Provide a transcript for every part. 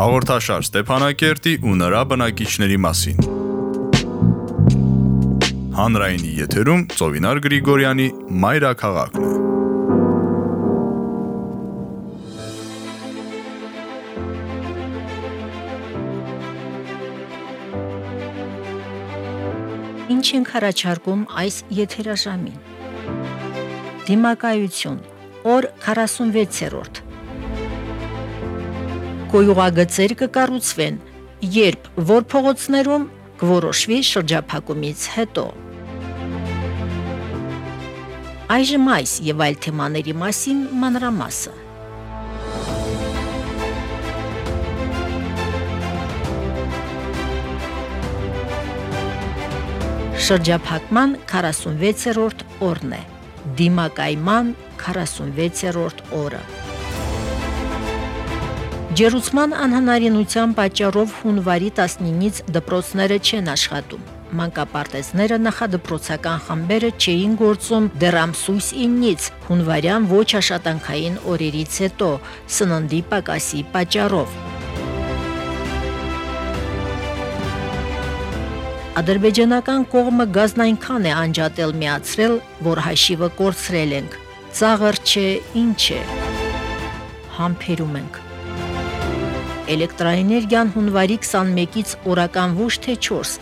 Հաղորդաշար Ստեփանակերտի ու նրա բնակիչների մասին։ Հանրայինի եթերում Ծովինար Գրիգորյանի Մայրաքաղաքն է։ Ինչ ենք առաջարկում այս եթերաժամին։ Դիմակայություն. Օր 46-րդ գոյուղագծեր կկառուցվեն, երբ որ փողոցներում կորոշվի շրջափակումից հետո։ Այժմ այս եւ այլ թեմաների մասին մանրամասը։ Շրջափակման 46-րդ օրն է։ Դիմակայման 46-րդ օրը։ Ջերուցման անհնարինության պատճառով հունվարի 19-ից դպրոցները չեն աշխատում։ Մանկապարտեզները նախադպրոցական խմբերը չէին գործում դեռ ամսույս 9-ից հունվարյան ոչ աշխատանքային օրերից հետո սննդի պակասի պատճառով։ Ադրբեջանական կողմը գազն այնքան է անջատել միացրել, որ հաշիվը կորցրել ենք։ Ծաղր չէ, ինչ է։ Համբերում ենք Էլեկտրաէներգիան հունվարի 21-ից օրական ոչ թե 4,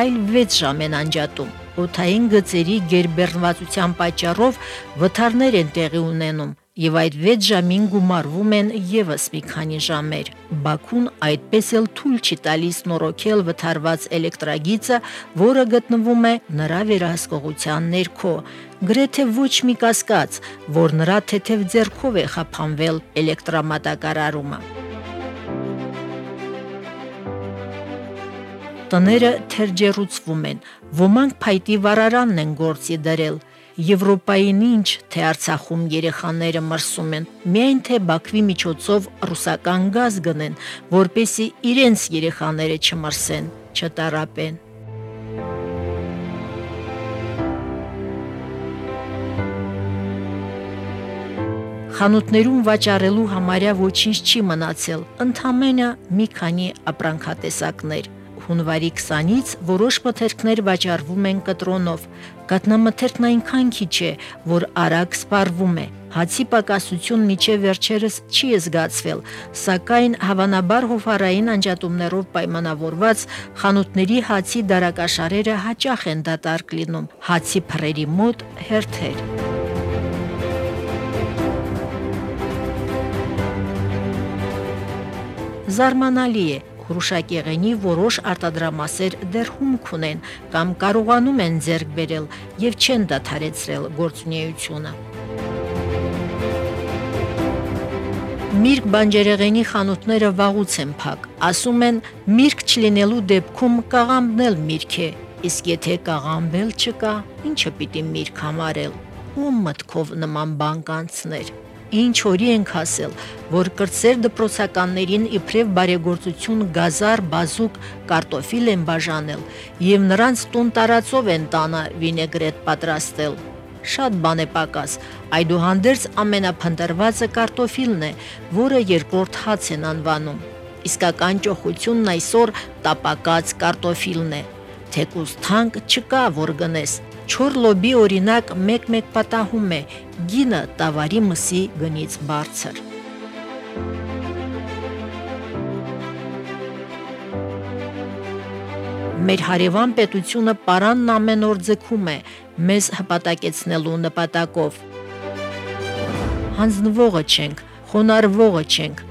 այլ 6 ժամ են անջատում։ Օթային գծերի գերբեռնվածության պատճառով վթարներ են տեղի ունենում եւ այդ 6 ժամին գումարվում են եւս մի քանի ժամեր։ Բաքուն այդպես էլ թույլ չի տալիս նորոգել վթարված էլեկտրագիծը, որը գտնվում է նրա վերահսկողության ներքո։ Գրեթե ոչ մի կասկած, որ նրա թեթև ձեռքով է խափանվել էլեկտրամատակարարումը։ տները թերջերուցվում են, ոմանք փայտի վարարանն են գործի դրել։ Եվրոպային ինչ, թե Արցախում երեխաները մրսում են, միայն թե Բաքվի միջոցով ռուսական գազ գնեն, որպեսի իրենց երեխաները չմրսեն, չտարապեն։ Խանութներում վաճառելու համարյա ոչինչ չի մնացել, ընդամենը մի քանի ապրանքատեսակներ հունվարի 20-ից որոշ մթերքներ վաճառվում են կտրոնով։ Կատնամթերքն այնքան քիչ է, որ արագ սպառվում է։ Հացի պակասություն միջև վերջերս չի զգացվել, սակայն հավանաբար հոֆարային անջատումներով պայմանավորված խանութների հացի դարակաշարերը հաճախ են դատարկ լինում։ Հացի փռերի մոտ հերթեր։ Զարմանալի է, հրուշակեղենի որոշ արտադրամասեր դեռ հումք ունեն կամ կարողանում են ձեռք բերել եւ չեն դադարեցրել գործունեությունը։ Միրգ բանջերեղենի խանութները վաղուց են փակ։ Ասում են, միրգ չլինելու դեպքում կաղամբն էլ միրգ է, իսկ եթե կաղամբել չկա, ինչը պիտի միրգ համարել։ Ում մտքով նման բան կանցներ ինչ օրի ենք հասել, որ կրծեր դպրոցականներին իբրև բարեգործություն գազար, բազուկ, կարտոֆիլ են բաժանել եւ նրանց տուն տարածով են տանը վինեգրետ պատրաստել։ Շատ բան է պակաս։ Այդուհանդերձ ամենափնտրվածը կարտոֆիլն է, որը երկրորդ հաց են անվանում։ Իսկական ճոխությունն այսօր տապակած կարտոֆիլն է։ Թեկուզ թանկ չկա, որ գնես, Չոր լոբի օրինակ մեկ-մեկ պատահում է գինը տավարի մսի գնից բարձր։ Մեր հարևան պետությունը պարանն ամեն օր ձգում է մեզ հպատակեցնելու նպատակով։ Հանձնվողը չենք, խոնարհվողը չենք։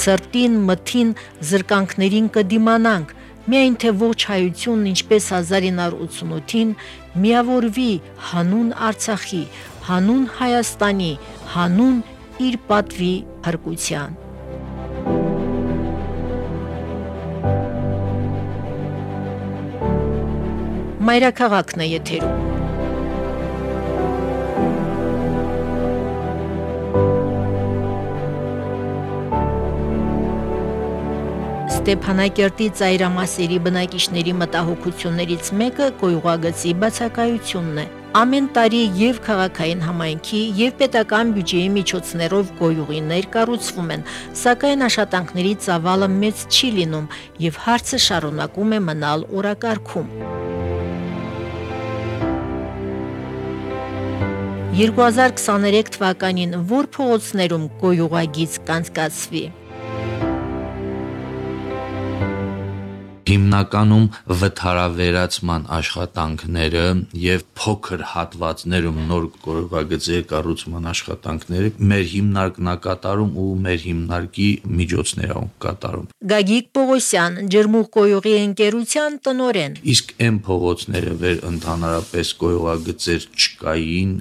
Սրտին, մթին, զրկանքներին կդիմանանք, միայն թե ողջ հայությունն ինչպես 1988-ին միավորվի հանուն Արցախի, հանուն Հայաստանի, հանուն իր պատվի հրկության։ Մայրաքաղաքն է եթերում։ Ստեփանակերտի ծայրամասերի բնակիչների մտահոգություններից մեկը կոյուղագծի բացակայությունն է։ ամեն տարի եւ քաղաքային համայնքի եւ պետական բյուջեի միջոցներով գոյուղիներ կառուցվում են, սակայն աշխատանքների ծավալը մեծ չի լինում եւ հարցը շարունակում է մնալ օրակարգում։ 2023 թվականին որ փողոցներում գոյուղագիծ կանցկացվի հիմնականում վթարավերացման աշխատանքները եւ փոքր հատվածներում նոր կորովագծերի կառուցման աշխատանքները մեր հիմնարկնակատարում ու մեր հիմնարկի միջոցներով կատարում։ Գագիկ Պողոսյան, Ջերմուղ կոյուղի ընկերության տնորեն։ Իսկ այն փողոցները վեր ընդհանրապես կոյուղագծեր չկային,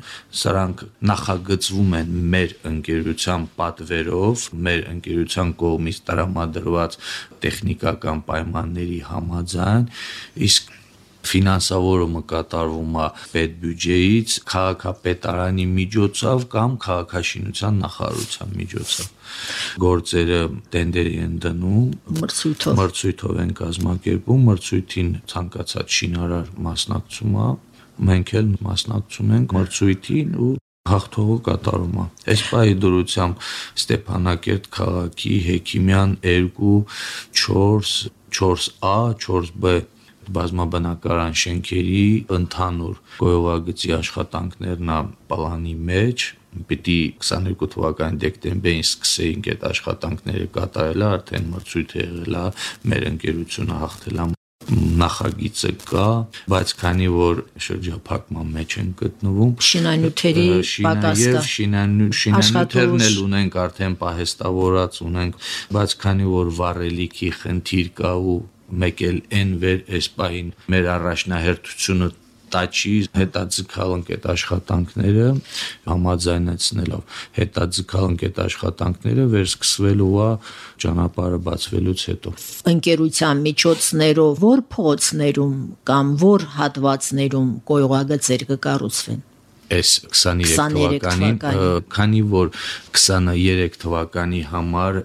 սրանք նախագծվում են մեր ընկերության պատվերով, մեր ընկերության կողմից տրամադրված տեխնիկական պայմանների համաձայն, իսկ ֆինանսավորումը կատարվում է պետբյուջեից, քաղաքապետարանի միջոցով կամ քաղաքաշինության նախարարության միջոցով։ Գործերը տենդերի են դնում, մրցույթով մրցույթով են կազմակերպում, մրցույթին ցանկացած շինարար մասնակցում է, մենք էլ մասնակցում ենք մրցույթին ու հաղթողը կատարում է։ Այս պահի դրությամբ Ստեփանակերտ քաղաքի Հեքիմյան 2 4 4A, 4B բազմաբնակարան շենքերի ընդհանուր գոյողագծի աշխատանքներն ա պլանի մեջ պիտի 22 թվականի դեկտեմբերին սկսեինք այդ աշխատանքները կատարել արդեն մրցույթ եղել է մեր ընկերությունը հաղթել է նախագիծը կա, բայց քանի որ շրջափակման մեջ են գտնվում, շինանյութերի պակաս կա։ Շինանյութերն էլ ունենք արդեն պահեստավորած ունենք, բայց քանի որ վառելիքի խնդիր կա ու մեկ էլ այն վեր այս պահին մեր առաջնահերթությունը տաչի հետաձգալ ընկետ աշխատանքները համաձայնեցնելով հետաձգալ ընկետ աշխատանքները վերսկսվելու է ճանապարհը բացվելուց հետո ընկերության միջոցներով որ փողոցներում կամ որ հատվածներում կոյուղագծեր կկառուցվեն այս 23 թվականին, քանի որ 23 թվականի համար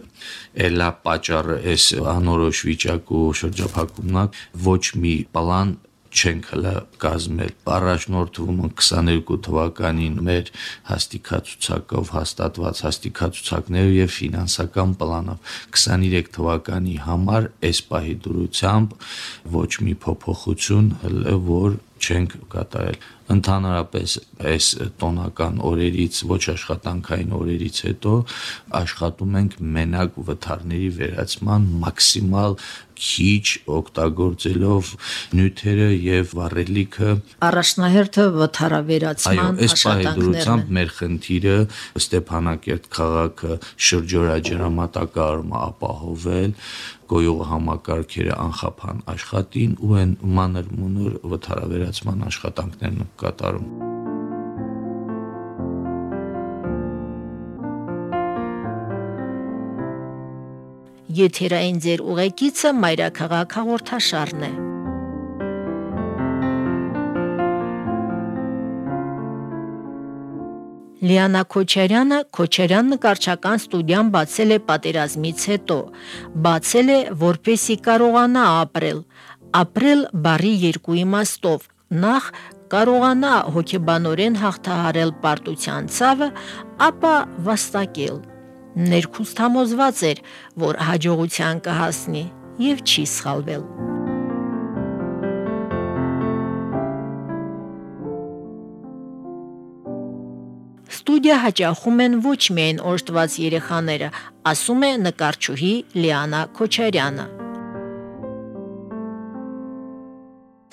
էլա պատճառը այս անորոշ վիճակու շրջափակումն ոչ մի պլան չենք հլը կազմել։ Առաջնորդվում 22 թվականին մեր հաստիկացուցակով հաստատված հաստիկացուցակներով եւ ֆինանսական պլանով 23 թվականի համար այս պահի դրությամբ ոչ մի փոփոխություն հլը որ չենք կատարել ընդհանրապես այս տոնական օրերից ոչ աշխատանքային օրերից հետո աշխատում ենք մենակ վթարների վերացման մաքսիմալ քիչ օգտագործելով նյութերը եւ վառելիքը առաջնահերթը վթարավերացման աշխատանքներն են մեր խնդիրը Ստեփանակերտ քաղաքը շրջորաջրամատակարարումը ապահովել գոյող համակարգերը անխափան աշխատին ու են մանր մունոր վթարավերացման աշխատանքներն կատարում Եթերային ձեր ուղեկիցը Մայրաքաղաք հաղորդաշարն է։ Լիանա Քոչարյանը Քոչարյան նկարչական ստուդիան բացել է պատերազմից հետո։ Բացել է, որպեսի կարողանա ապրել։ Ապրել բարի երկու իմաստով։ Նախ կարողանա հոգեբանորեն հաղթահարել պարտության ցավը, ապա վաստակել ներքուստ համոզված էր, որ հաջողության կհասնի եւ չի սխալվել։ Ստուդիա հաճախում են ոչ միայն օժտված երեխաները, ասում է նկարչուհի Լիանա Քոչարյանը։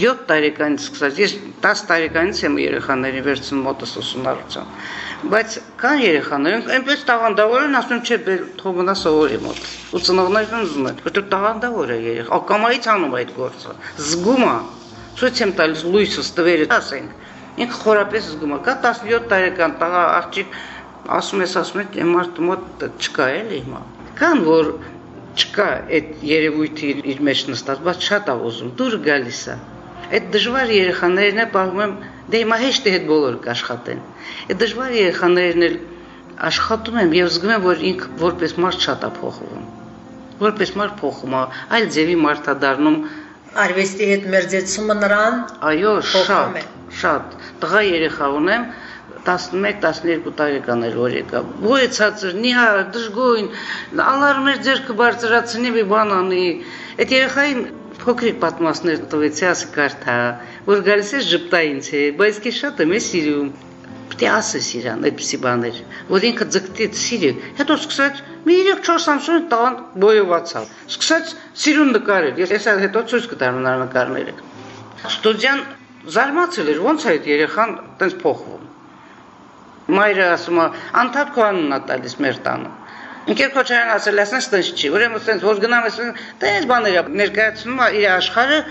7 տարեկանից սկսած, ես 10 տարեկանից եմ երեխաներին վերցնում մոտս ուսումնառության բայց կան երեխաներ, այնպես տաղանդավոր են, ասում չէ, թող մնա սովորի մոտ։ Ու ծնողներն ուզում են, որտեղ տաղանդավոր է երեխա, ակամայից անում այդ գործը։ Զգում է, ցույց եմ տալիս լույսս տվերը, ասենք։ Ինքը խորապես զգում է, կա 17 տարեկան տղա աղջիկ, ասում ես, ասում ես, մարդու մոտ չկա էլի հիմա։ Կան որ չկա այդ երևույթի իր մեջ նստած, բայց շատ է ուզում, դուր գալիս է։ Այդ դժվար երեխաներն է պահում եմ Դե հիմա հեշտ է հետ բոլորը կաշխատեն։ Այդ դժվար երեխաներն էլ աշխատում եմ եւ զգում եմ, որ ինք որպես մարդ շատ է փոխվում։ Որպես մարդ փոխում է, այլ ձևի մարդ է դառնում, Արվեստի հետ մերձեցումը նրան Այո, շատ, շատ։ Տղա երեխա ունեմ 11-12 տարեկան էր որ եկա։ Գոյացածր, նիհար, դժգույն, ալարմեր ձերքը բարձրացնի մի բան անի։ Այդ երեխային փոքրիկ պատմասներ տվեցի ասի կարթա, որ գալիս է ժպտա ինձ է, բայց քիչ շատ եմ սիրում։ Պետք է ասես իրան այդպիսի բաներ, որ ինքը ձգտեց սիրի։ Հետո սկսեց մի 3-4 ամսում տան բոյովացավ։ Սկսեց սիրուն նկարել։ Ես հեսա հետո ցույց կտամ նրա նկարները։ Ստուդիան զարմացել էր, ոնց է այդ երեխան տես փոխվում։ Մայրը ասում է, անդադ քո անունն է տալիս մեր տանը։ Ինքեր Քոչարյան ասել, ասես տես չի։ Ուրեմն ասես որ գնամ ասես, տես բաներ ներկայացնում է իր աշխարհը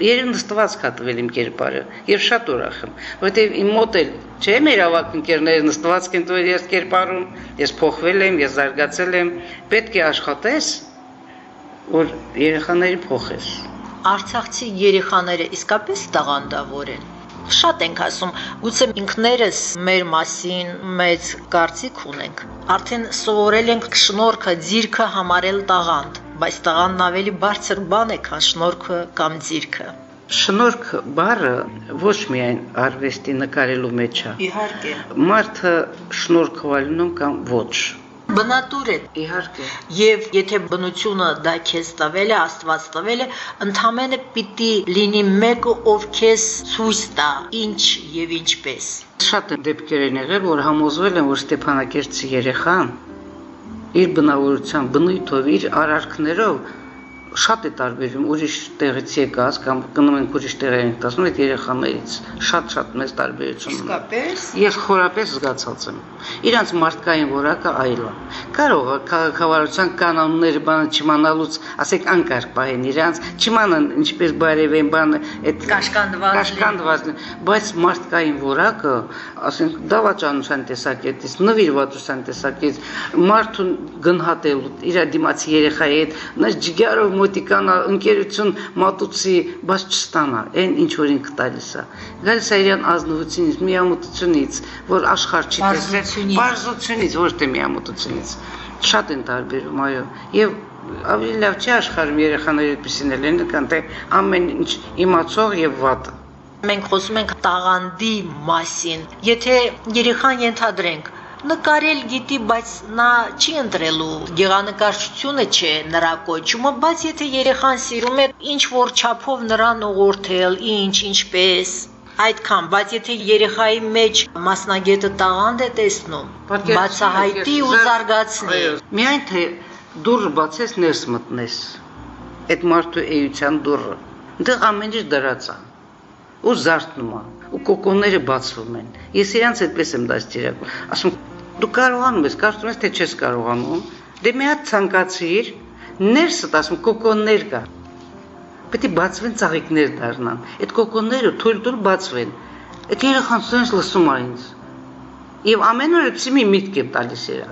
երեք նստված կա տվել իմ կերպարը եւ շատ ուրախ եմ որովհետեւ իմ մոտ էլ չէ մեր ավակ ընկերները նստված կեն տվել ես կերպարում ես փոխվել եմ ես զարգացել եմ պետք է աշխատես որ երեխաների փոխես Արցախցի երեխաները իսկապես տաղանդավոր են։ Շատ ենք ասում, գուցե ինքներս մեր մասին մեծ կարծիք ունենք։ Արդեն սովորել ենք շնորհքը, ձիրքը համարել տաղանդ, բայց տաղանդն ավելի բարձր բան է, քան շնորհքը կամ ձիրքը։ շնորհք բառը ոչ միայն արվեստի նկարելու մեջ է Իհարկե։ մարդը շնորհքվալնում կամ ոչ Բնատուր է իհարկե Եվ եթե բնությունը դա քեզ տվել է, Աստված տվել է, ընդհանրապես պիտի լինի մեկը, ով քեզ ցույց տա ինչ եւ ինչպես։ Շատ դեպքեր են եղել, որ համոզվել են, որ Ստեփանակերտցի երեխան իր բնավորությամբ, բնույթով, իր արարքներով շատ է տարբերվում ուրիշ տեղից եկած կամ գնում ենք ուրիշ տեղեր ենք տեսնում այդ երեխաներից շատ-շատ մեծ տարբերություն ունի։ Իսկապես Ես խորապես զգացած եմ։ Իրանց մարդկային որակը այլ է։ Կարող է քաղաքավարության կանոնները բանը չիմանալուց, ասեք անկարգ պահեն իրանց, չիմանան ինչպես բարևեն բանը այդ Կաշկանդված կաշկանդված, բայց մարդկային որակը, ասենք դավաճանության տեսակետից, նվիրվածության տեսակետից, մարդուն գնահատելու իր դիմացի երեխայի հետ, նա ջիգարով մոտիկանա ընկերություն մատուցի, բայց չստանա, այն ինչ որ ինքը տալիս է։ Գալիս է իրան ազնվությունից, միամտությունից, որ աշխարհ չի Պարզությունից։ բարձությունից, ոչ թե միամտությունից։ Շատ են տարբերում, այո։ Եվ ավելի լավ չի աշխարհում երեխաները այդպեսին են, քան թե ամեն ինչ իմացող եւ վատը։ Մենք խոսում ենք տաղանդի մասին։ Եթե երեխան ենթադրենք, նկարել գիտի, բայց նա չի ընտրելու գեղանկարչությունը չէ նրա կոչումը, բայց եթե երեխան սիրում է ինչ որ չափով նրան ուղղորդել, ինչ, ինչպես, այդքան, բայց եթե երեխայի մեջ մասնագետը տաղանդ է տեսնում, բացահայտի ու զարգացնի։ Միայն թե դուրը բացես ներս մտնես։ Այդ մարդու էության դուրը։ Դեռ ամեն ինչ դրած է։ Ու զարթնում ու կոկոնները բացվում են։ Ես իրանց այդպես եմ դաստիարակում։ Ասում դու կարողանում ես, կարծում ես թե չես կարողանում։ Դե մի հատ ցանկացիր, ներսդ ասում կոկոններ կա։ Պետք է բացվեն ծաղիկներ դառնան։ Այդ կոկոնները թույլ տուր բացվեն։ Այդ երեխան սենց լսում է ինձ։ Եվ ամեն օր էսի մի միտք եմ տալիս իրա։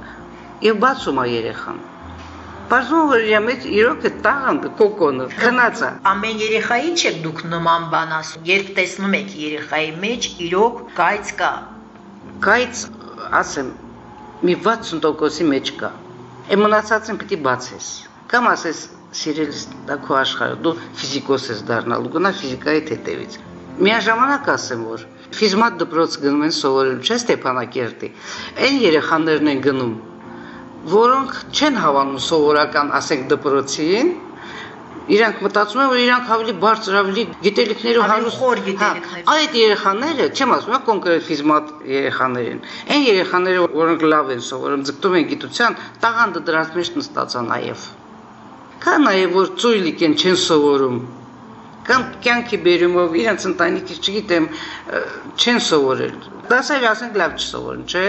Եվ բացում է երեխան։ Բարձում որ իր մեջ իրոք է տաղանդը կոկոնը քնած է։ Ամեն երեխայի չեք դուք նման բան ասում։ Երբ տեսնում եք երեխայի մեջ իրոք կայծ կա։ Կայց ասեմ մի 60%-ի մեջ կա։ Է մնացածին պիտի բացես։ Կամ ասես սիրելիս դա քո աշխարհը, դու ֆիզիկոս ես դառնալու, գնա ֆիզիկայի հետևից։ Միաժամանակ ասեմ, որ ֆիզմատ դպրոց գնում են սովորելու, չէ՞ Ստեփանակերտի։ Այն երեխաներն են գնում, որոնք չեն հավանում սովորական, ասենք, դպրոցին, իրանք մտածում են, որ իրանք ավելի բարձր, ավելի գիտելիքներով հարուստ խոր Հա, գիտելիքներով։ Այդ երեխաները, չեմ ասում, հա կոնկրետ ֆիզմատ երեխաներին, այն երեխաները, որոնք լավ են սովորում, ձգտում են գիտության, տաղանդը դրանց մեջ նստած է նաև։ Կա նաև որ ծույլիկ են չեն սովորում կամ կյանքի բերումով իրենց ընտանիքի, չգիտեմ, չեն սովորել։ Դասեր ասենք լավ չսովորեն, չէ՞։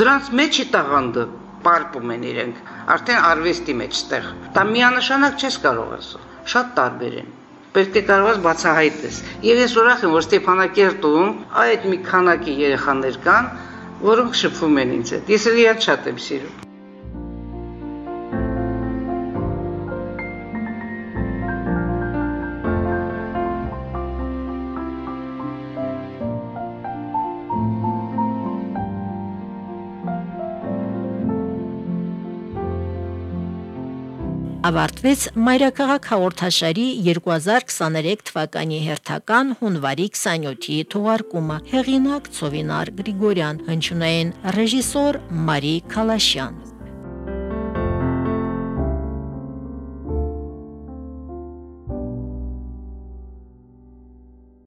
Դրանց մեջ է տաղանդը, պարպում են իրենք, արդեն արվեստի մեջ ստեղ։ Դա միանշանակ չես կարող ասել։ Շատ տարբեր են։ Պետք է կարողաս բացահայտես։ Եվ ես ուրախ եմ, որ Ստեփանակերտում այդ մի քանակի երեխաներ կան, որոնք շփվում են ինձ հետ։ Ես իրար շատ եմ սիրում։ ավարտվեց Մայրաքաղաք հաղորդաշարի 2023 թվականի հերթական հունվարի 27-ի թողարկումը։ Հեղինակ Ծովինար Գրիգորյան, հնչյունային ռեժիսոր Մարի Քալաշյան։